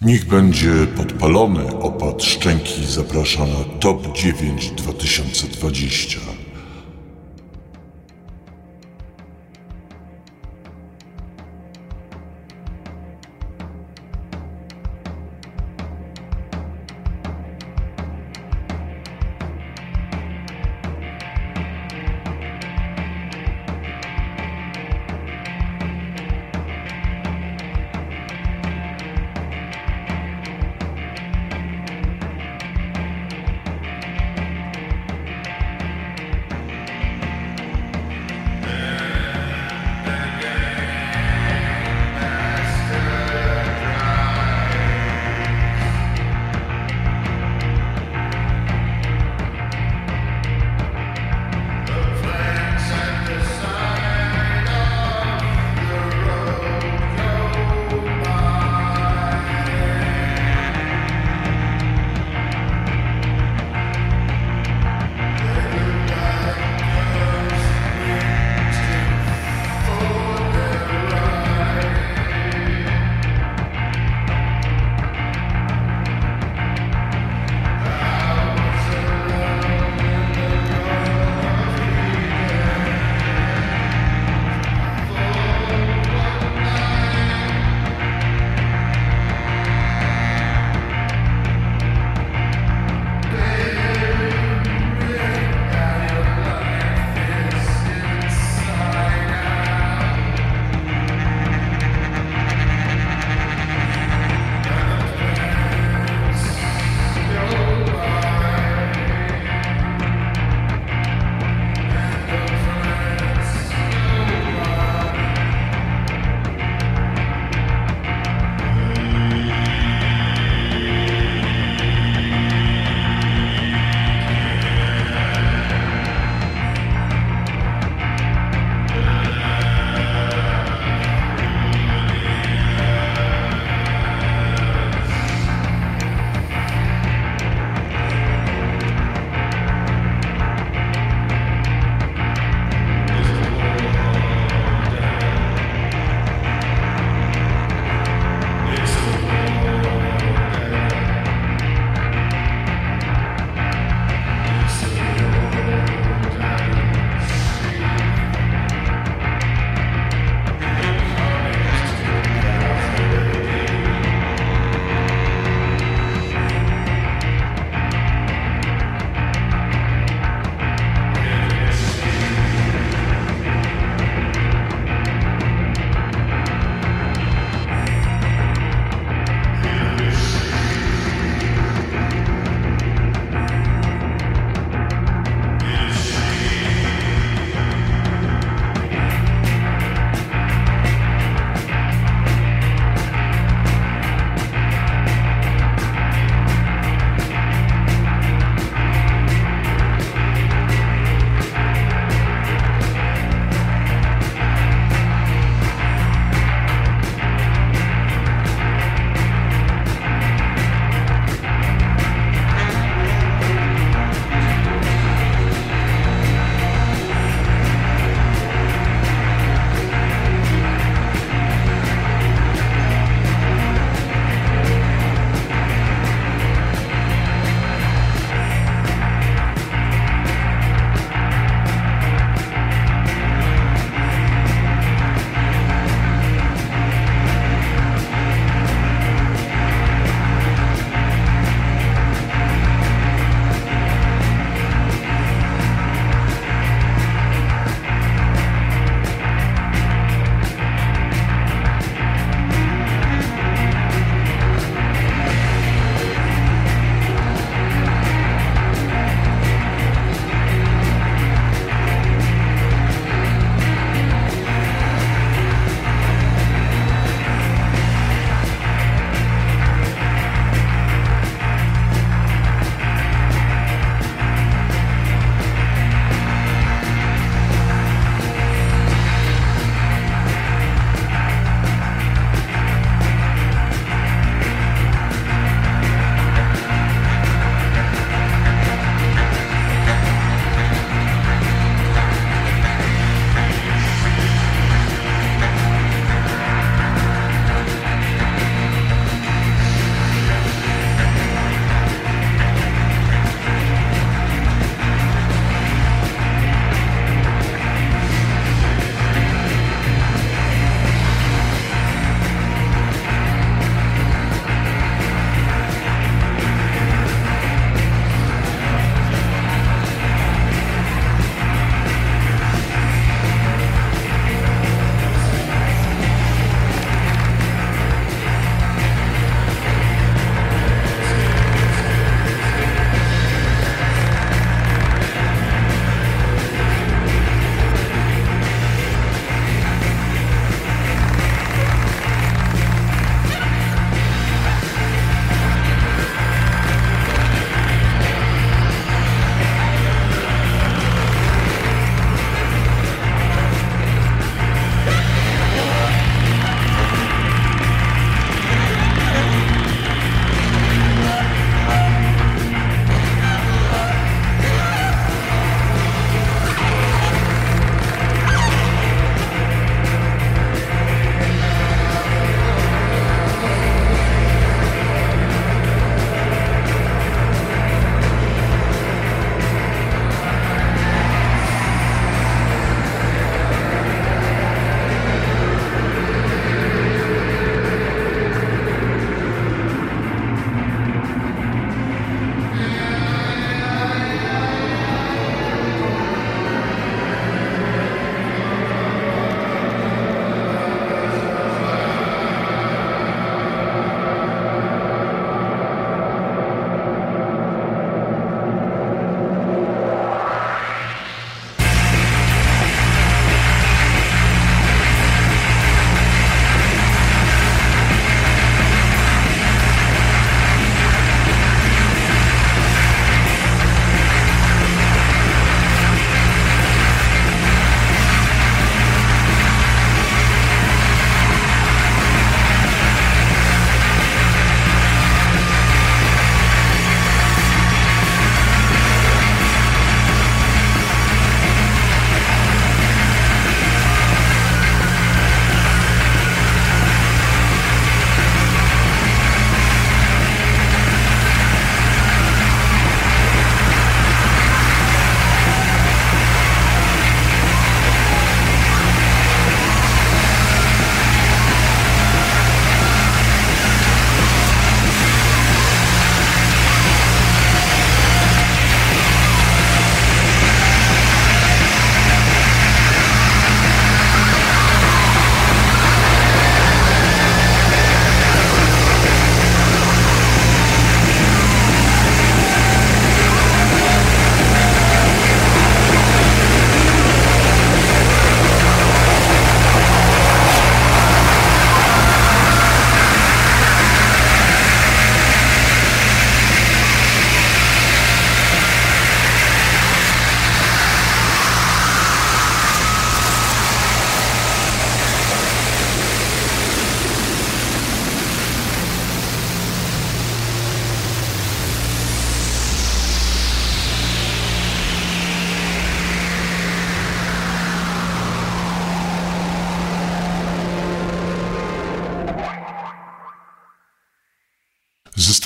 Niech będzie podpalony opad szczęki zaprasza na Top 9 2020.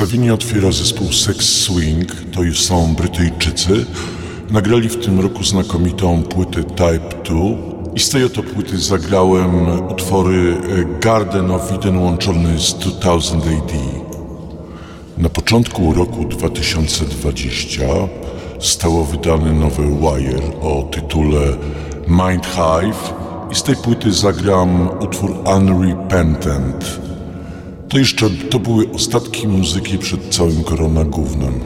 Zestawienie otwiera zespół Sex Swing, to już są Brytyjczycy. Nagrali w tym roku znakomitą płytę Type 2 i z tej oto płyty zagrałem utwory Garden of Eden łączony z 2000 AD. Na początku roku 2020 stało wydane nowe Wire o tytule Mind Hive i z tej płyty zagram utwór Unrepentant. To jeszcze to były ostatki muzyki przed całym koronagównem.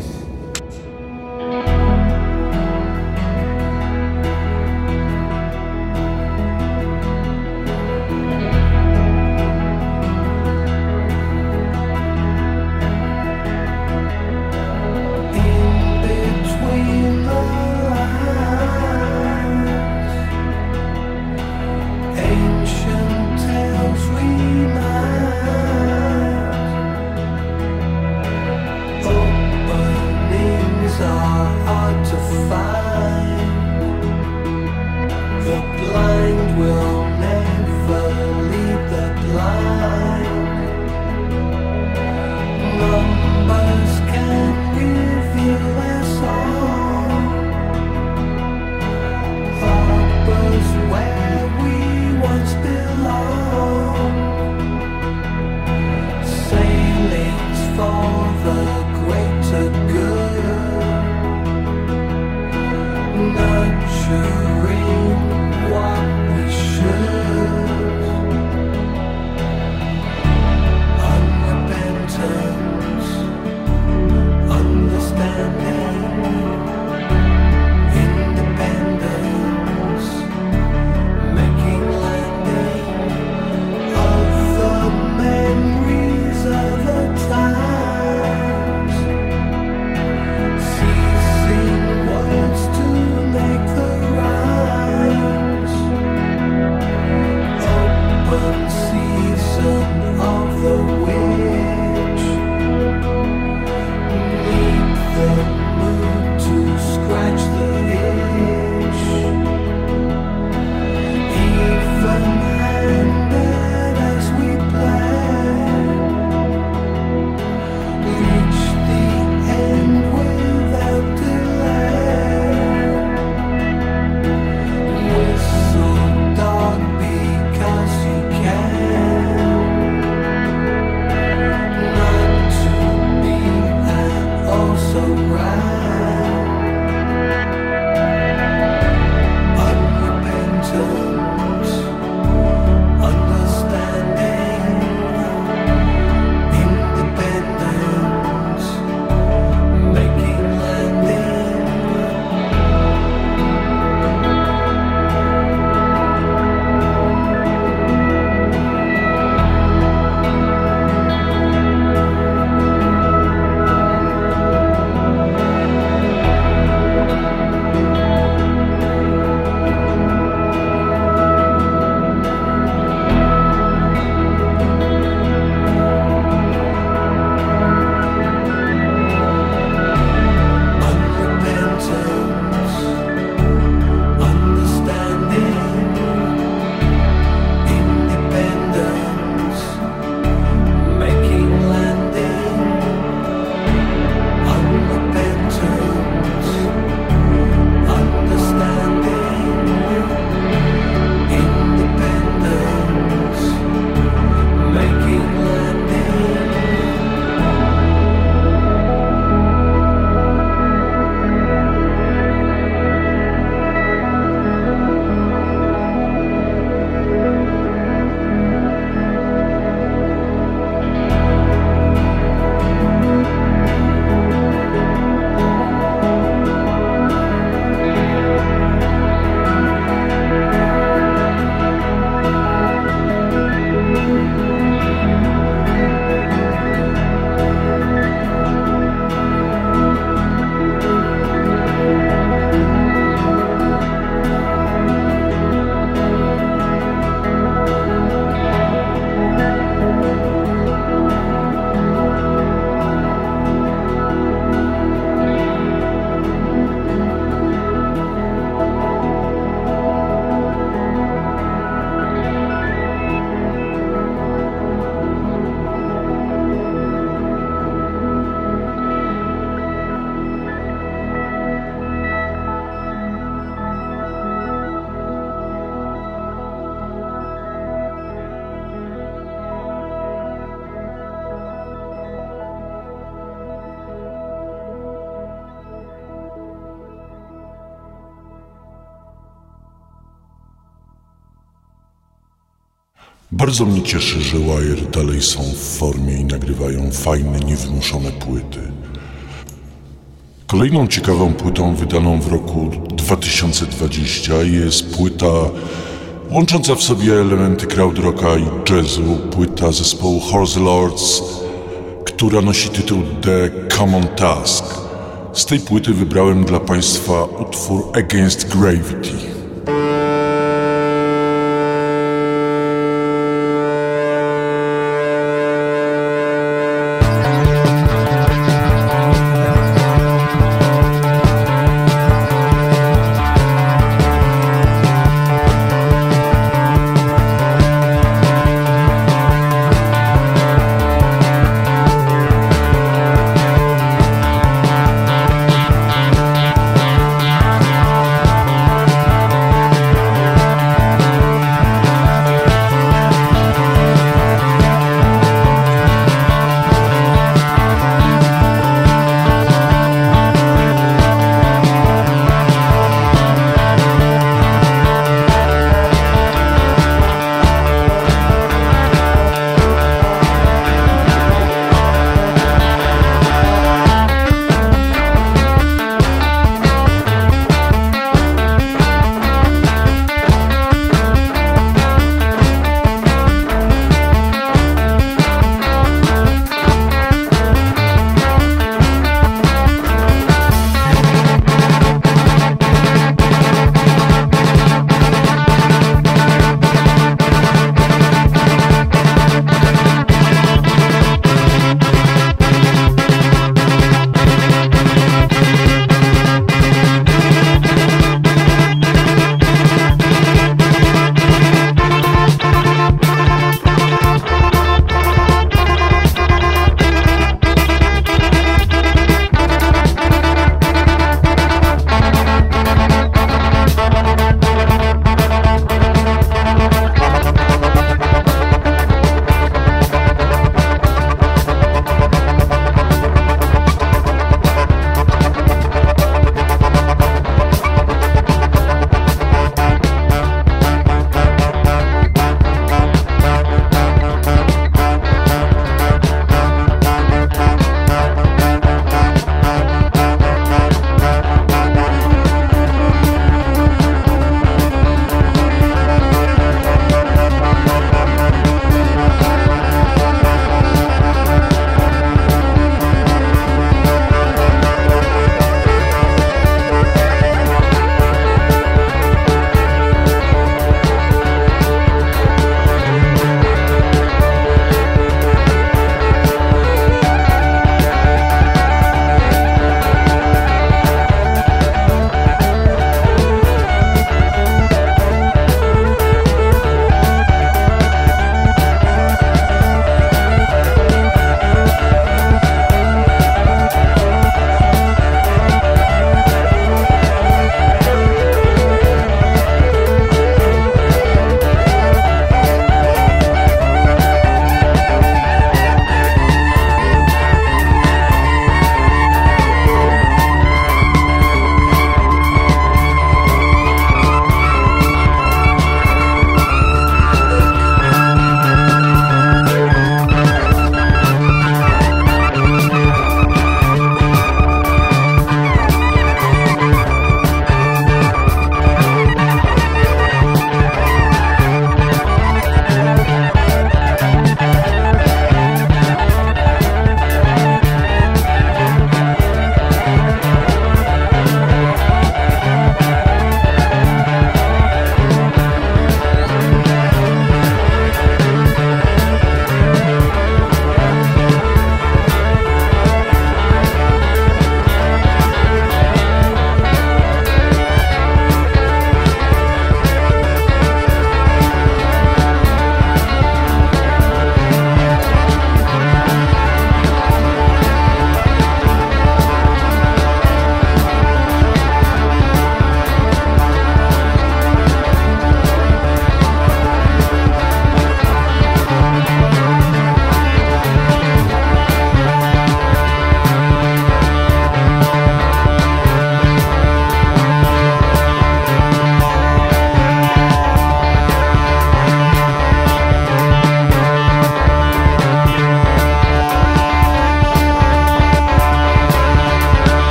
Bardzo mnie cieszy, że Wire dalej są w formie i nagrywają fajne, niewymuszone płyty. Kolejną ciekawą płytą wydaną w roku 2020 jest płyta łącząca w sobie elementy krautrocka i jazzu, płyta zespołu Horse Lords, która nosi tytuł The Common Task. Z tej płyty wybrałem dla Państwa utwór Against Gravity.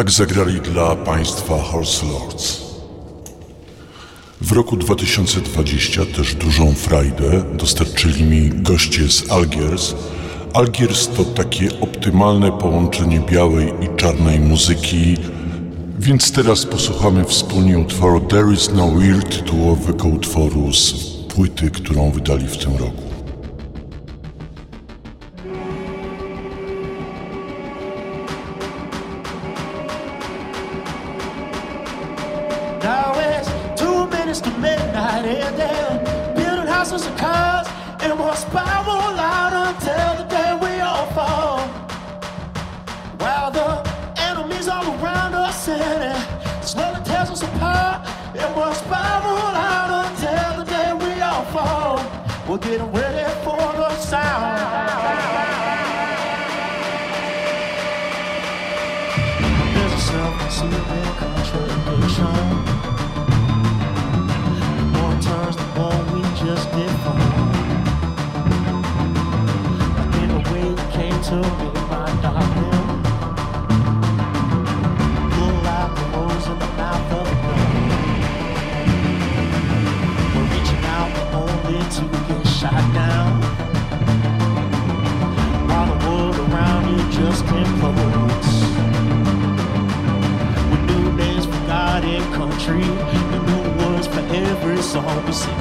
Tak zagrali dla państwa Horse Lords. W roku 2020 też dużą frajdę dostarczyli mi goście z Algiers. Algiers to takie optymalne połączenie białej i czarnej muzyki, więc teraz posłuchamy wspólnie utworu There is no weird tytułowego utworu z płyty, którą wydali w tym roku. tree. And the words for every song we sing.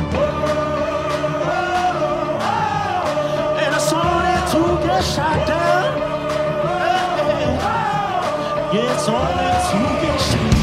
And I saw that two get shot down. Yeah, it's only two get shot down.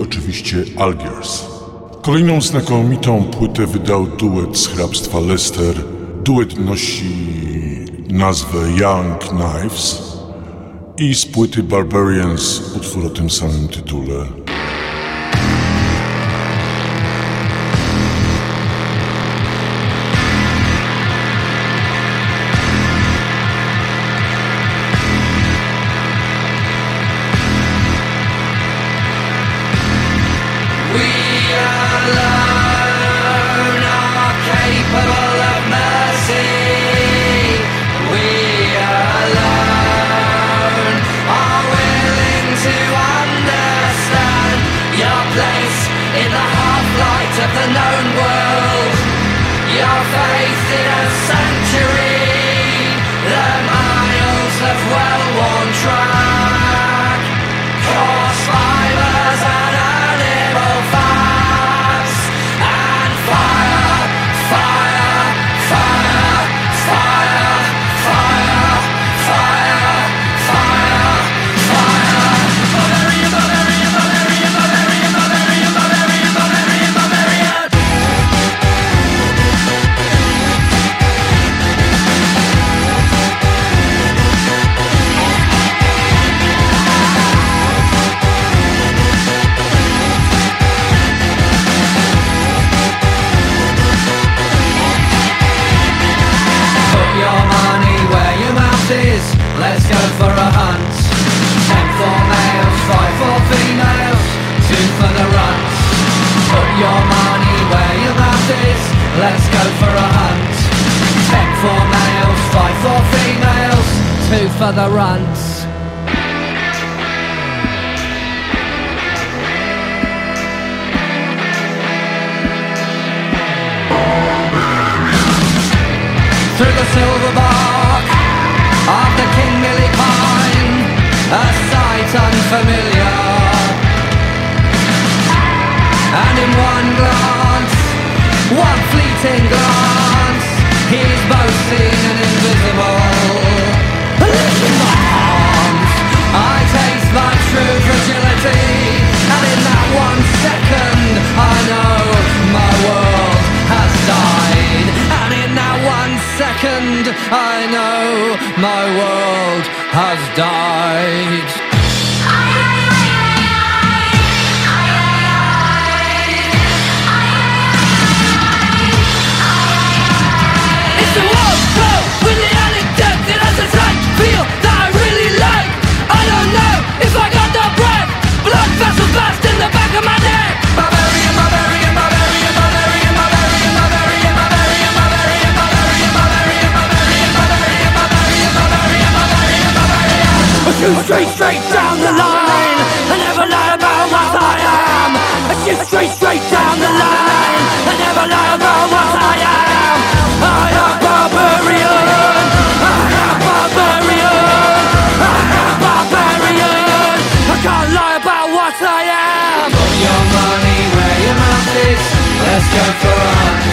Oczywiście Algiers. Kolejną znakomitą płytę wydał duet z hrabstwa Leicester. Duet nosi nazwę Young Knives i z płyty Barbarians utwór o tym samym tytule. The runts. through the silver bark of the King Pine, a sight unfamiliar. My world has died. Shoot straight, straight down the line. I never lie about what I am. I shoot straight, straight down the line. I never lie about what I am. I am barbarian. I am barbarian. I am barbarian. I can't lie about what I am. Put your money where your mouth is. Let's go for a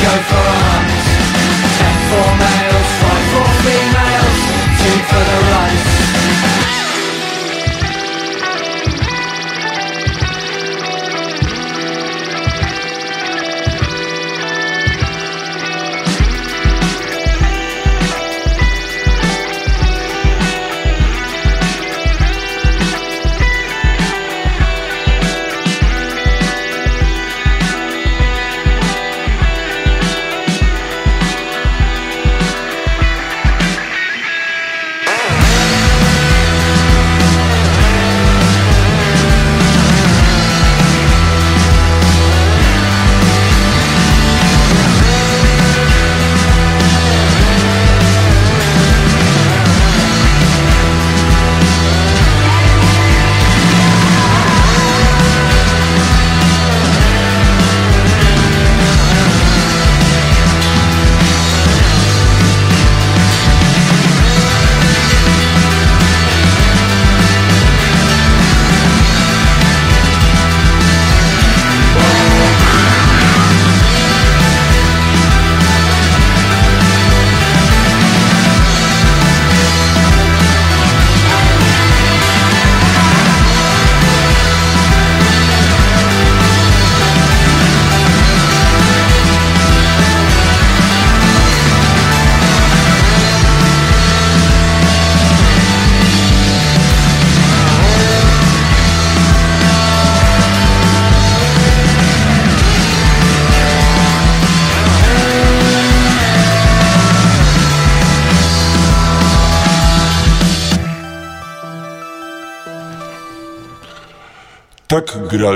go for a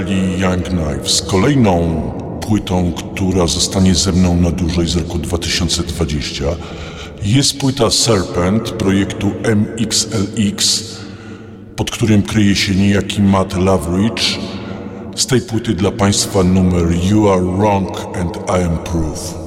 grali Young Knives. Kolejną płytą, która zostanie ze mną na dłużej z roku 2020 jest płyta Serpent projektu MXLX, pod którym kryje się niejaki Matt Loveridge. Z tej płyty dla Państwa numer You Are Wrong and I Am Proof.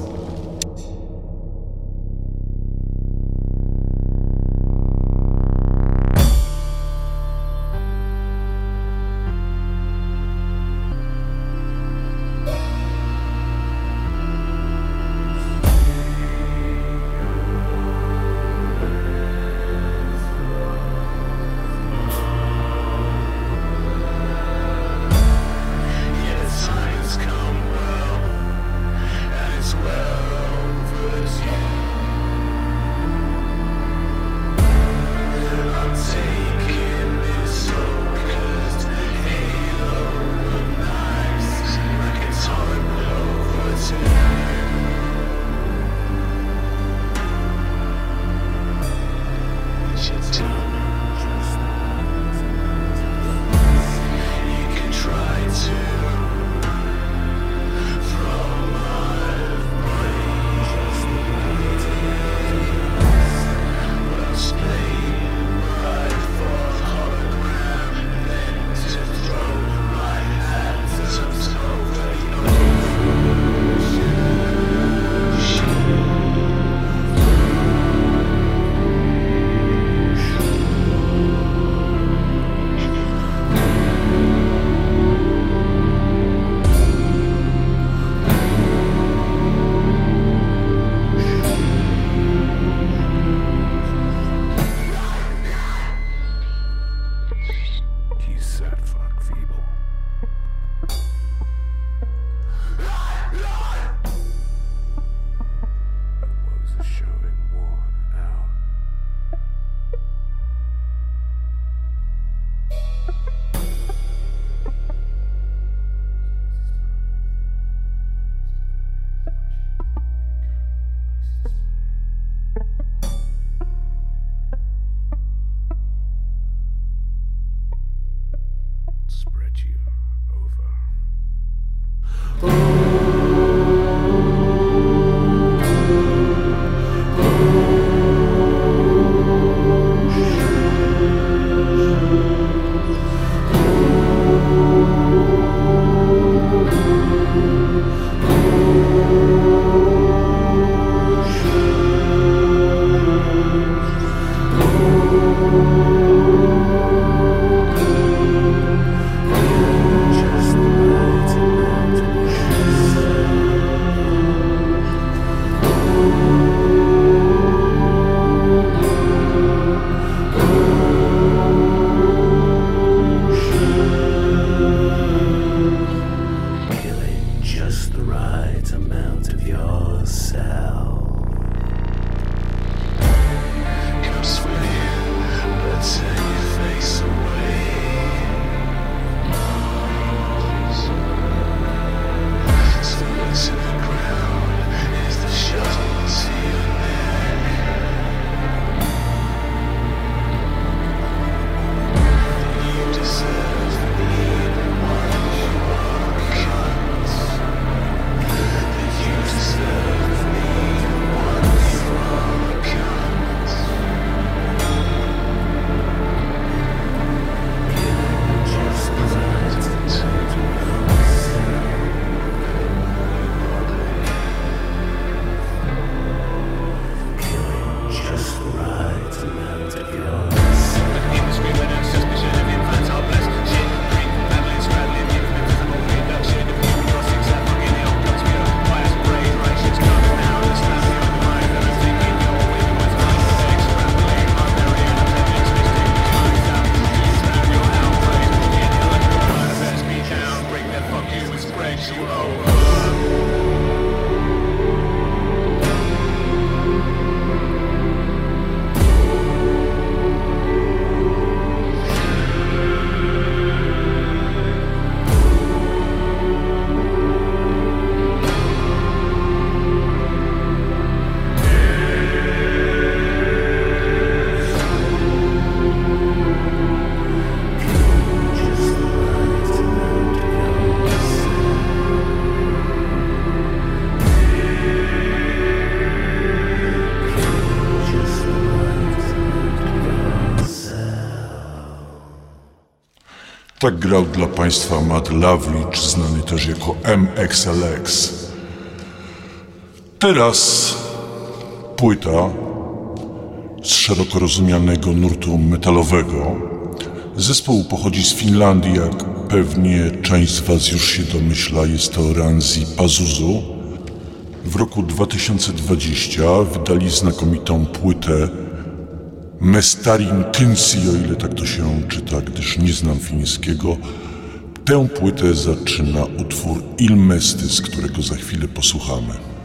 Grał dla Państwa Matt Lavlich, znany też jako MXLX. Teraz płyta z szeroko rozumianego nurtu metalowego. Zespół pochodzi z Finlandii, jak pewnie część z Was już się domyśla, jest to Ranzi Pazuzu. W roku 2020 wydali znakomitą płytę Mestarin Kynsi, o ile tak to się czyta, gdyż nie znam fińskiego. Tę płytę zaczyna utwór Ilmesty, z którego za chwilę posłuchamy.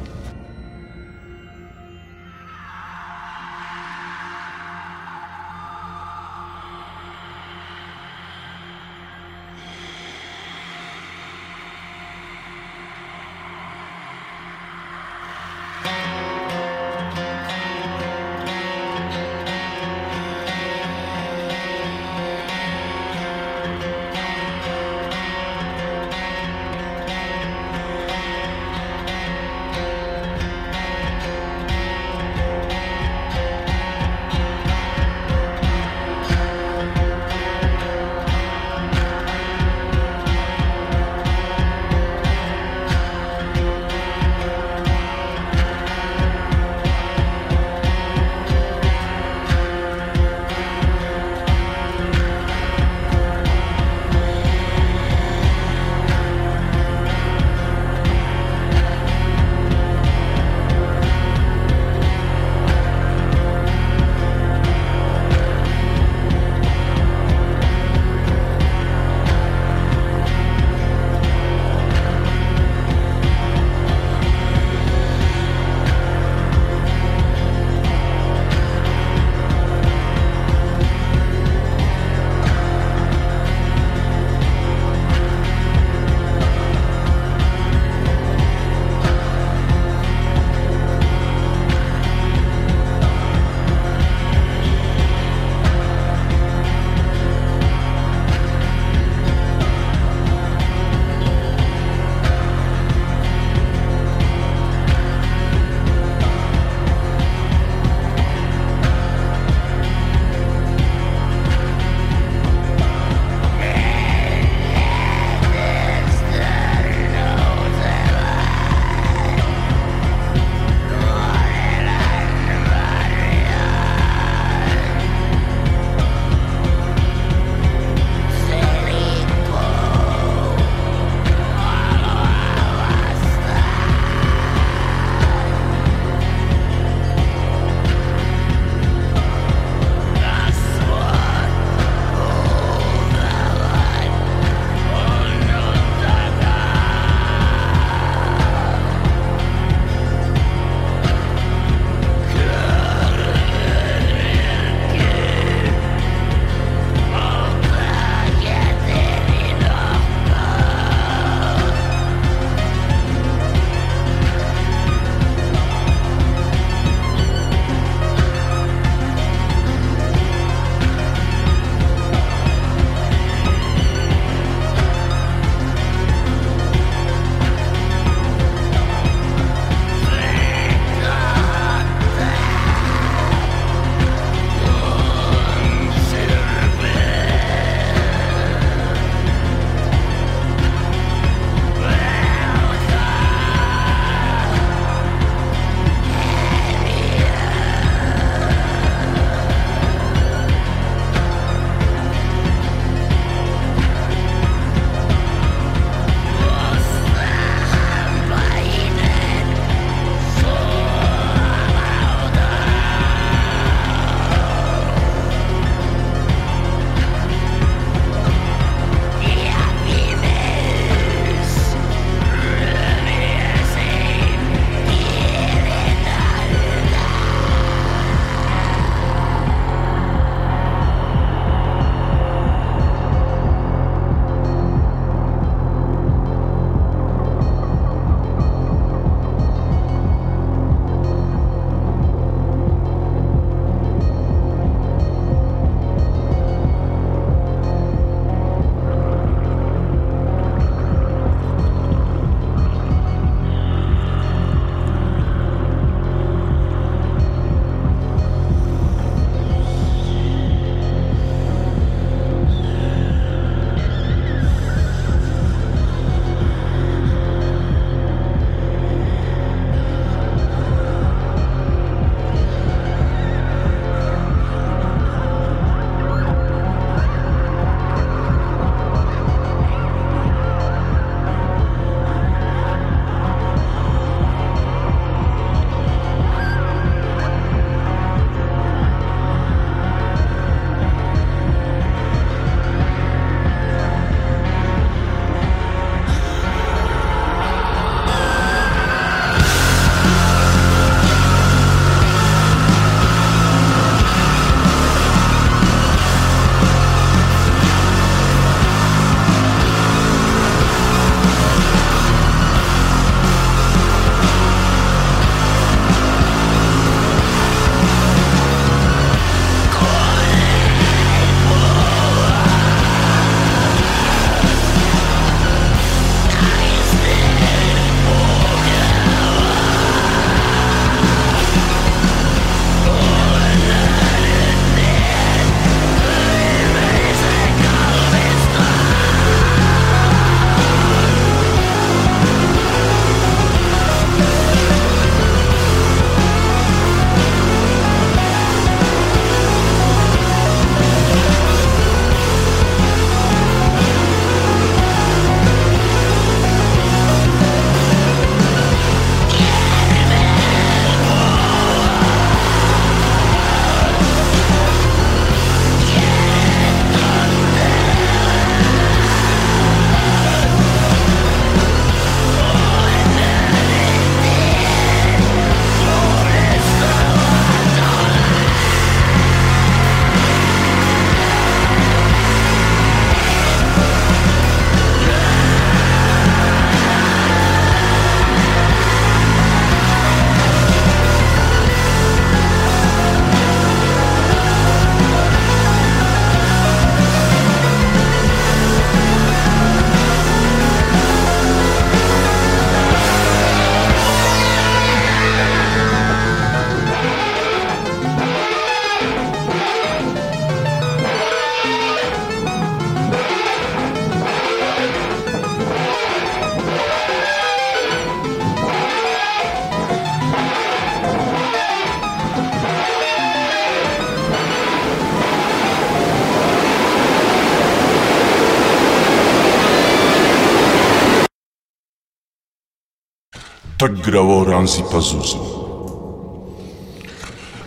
Tak grało Ranzi Pazuzu.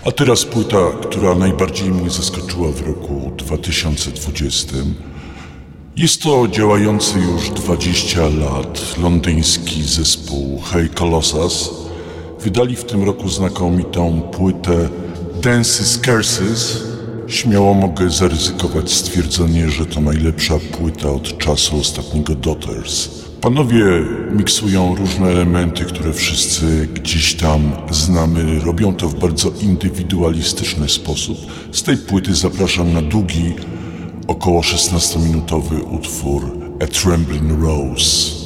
A teraz płyta, która najbardziej mnie zaskoczyła w roku 2020. Jest to działający już 20 lat londyński zespół Hey Colossus. Wydali w tym roku znakomitą płytę Dances Curses. Śmiało mogę zaryzykować stwierdzenie, że to najlepsza płyta od czasu ostatniego Daughters. Panowie miksują różne elementy, które wszyscy gdzieś tam znamy. Robią to w bardzo indywidualistyczny sposób. Z tej płyty zapraszam na długi, około 16-minutowy utwór A Trembling Rose.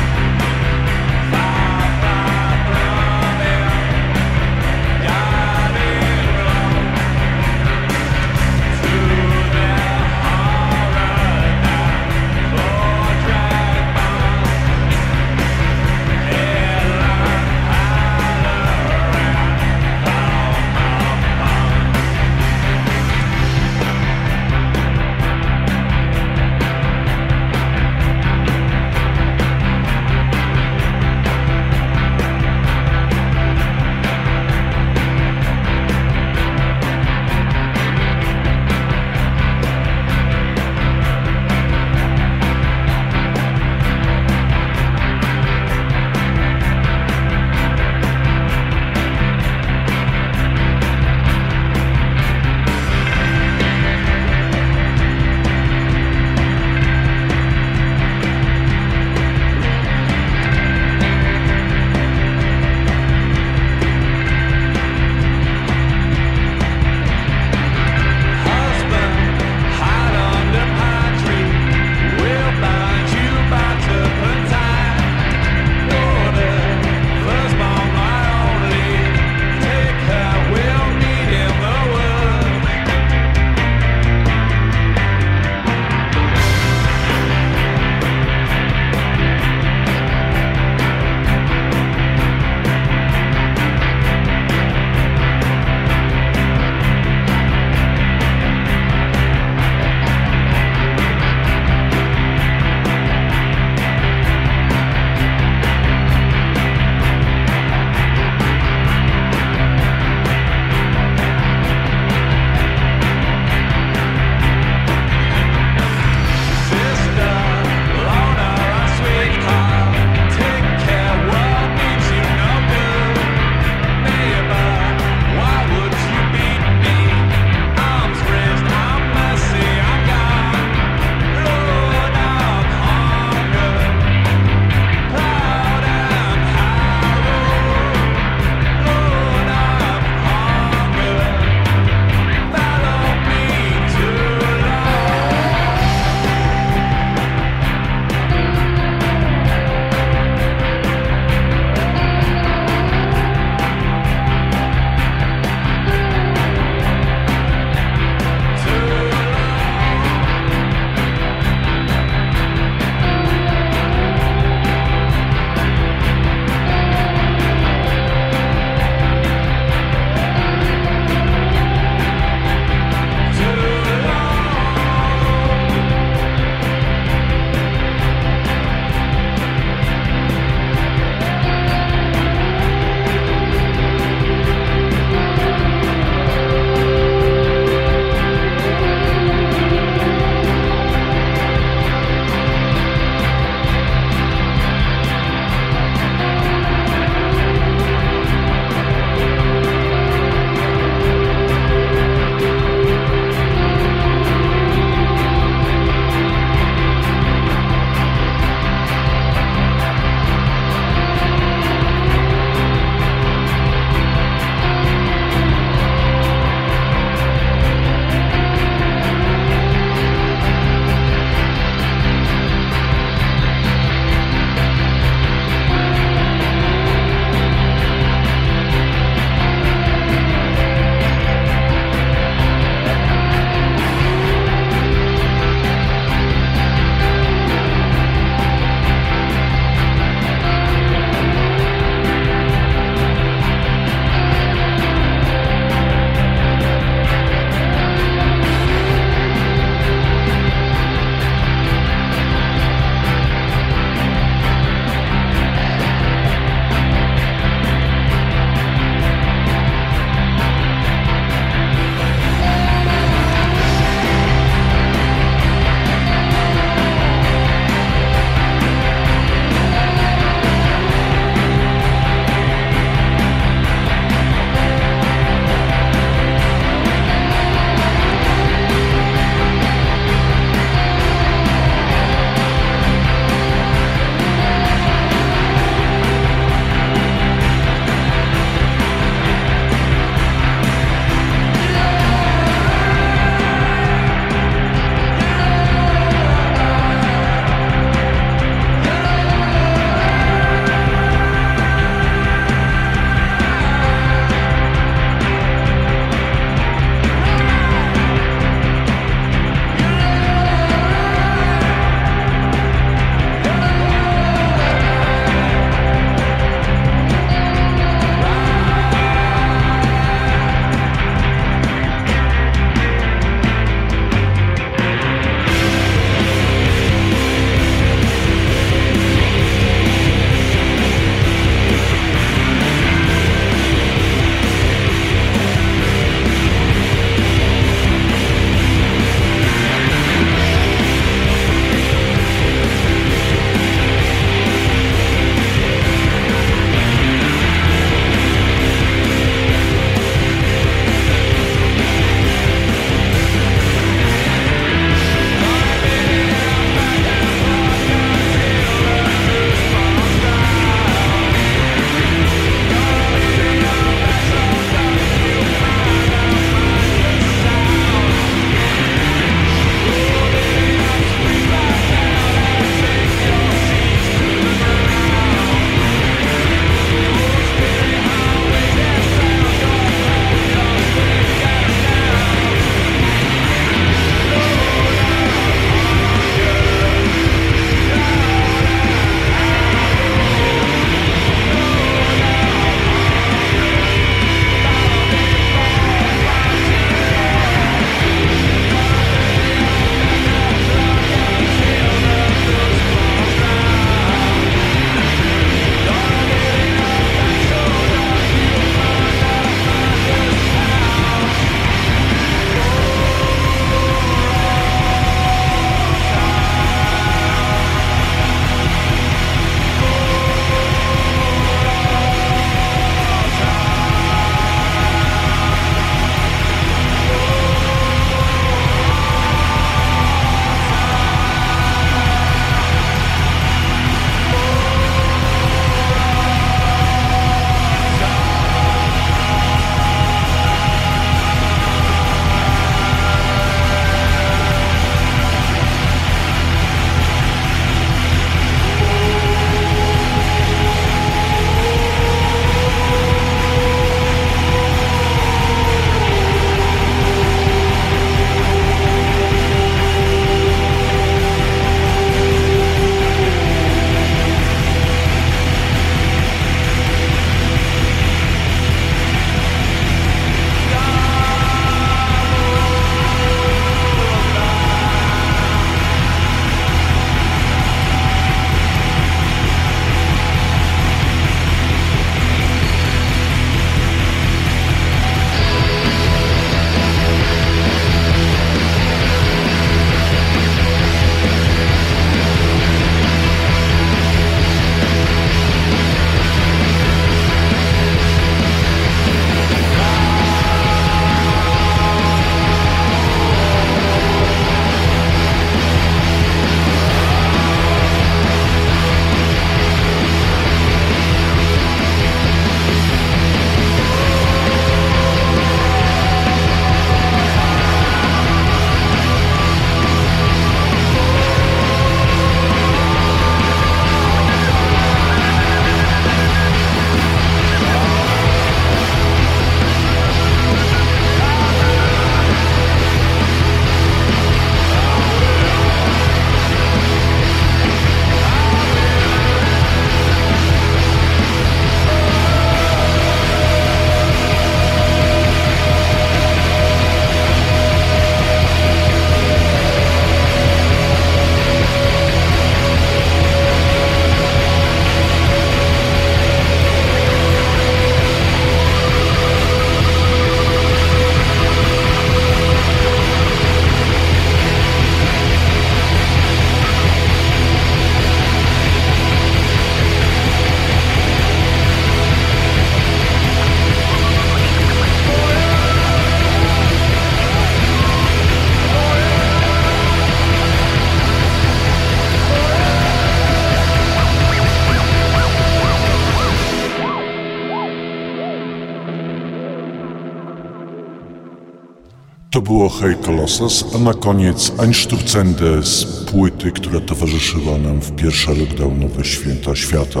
Było Hej Colossus, a na koniec Einsturzende z płyty, która towarzyszyła nam w pierwsze lockdownowe święta świata,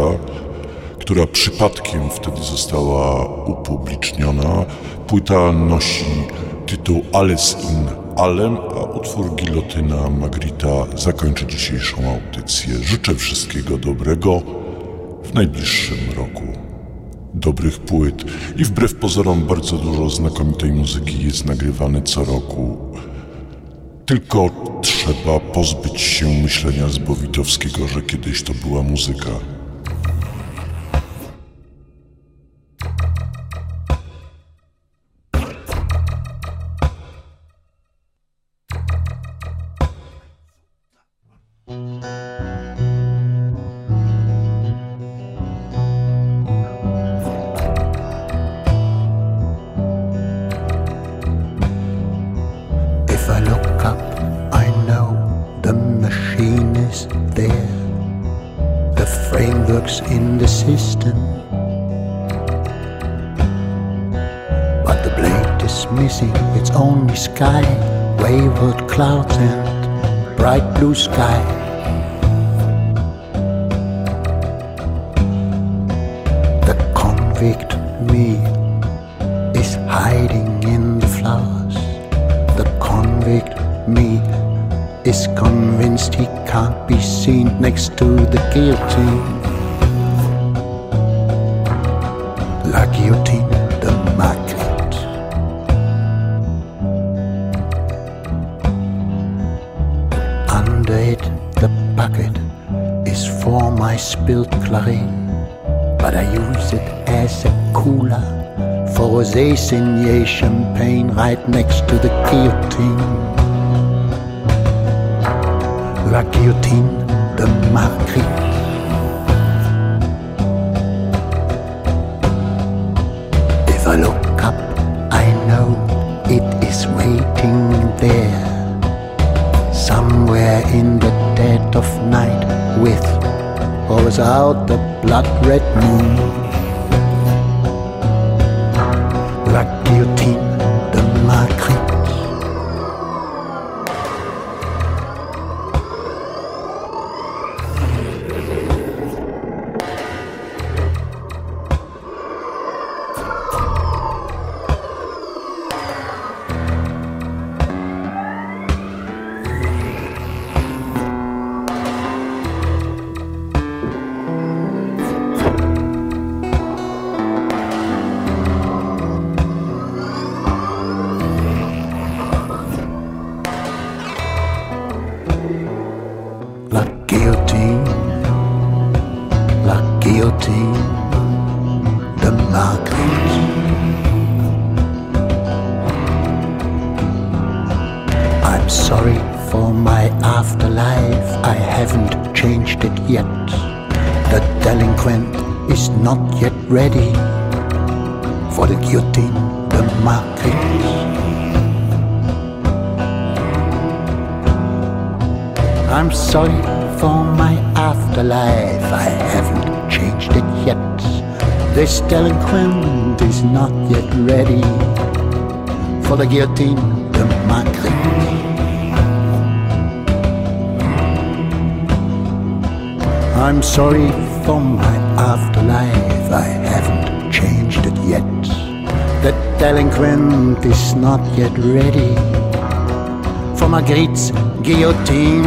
która przypadkiem wtedy została upubliczniona. Płyta nosi tytuł Alles in Allem, a utwór Gilotyna Magrita zakończy dzisiejszą audycję. Życzę wszystkiego dobrego w najbliższym roku dobrych płyt i wbrew pozorom bardzo dużo znakomitej muzyki jest nagrywane co roku. Tylko trzeba pozbyć się myślenia zbowitowskiego, że kiedyś to była muzyka. There, somewhere in the dead of night with or without the blood red moon. Guillotine.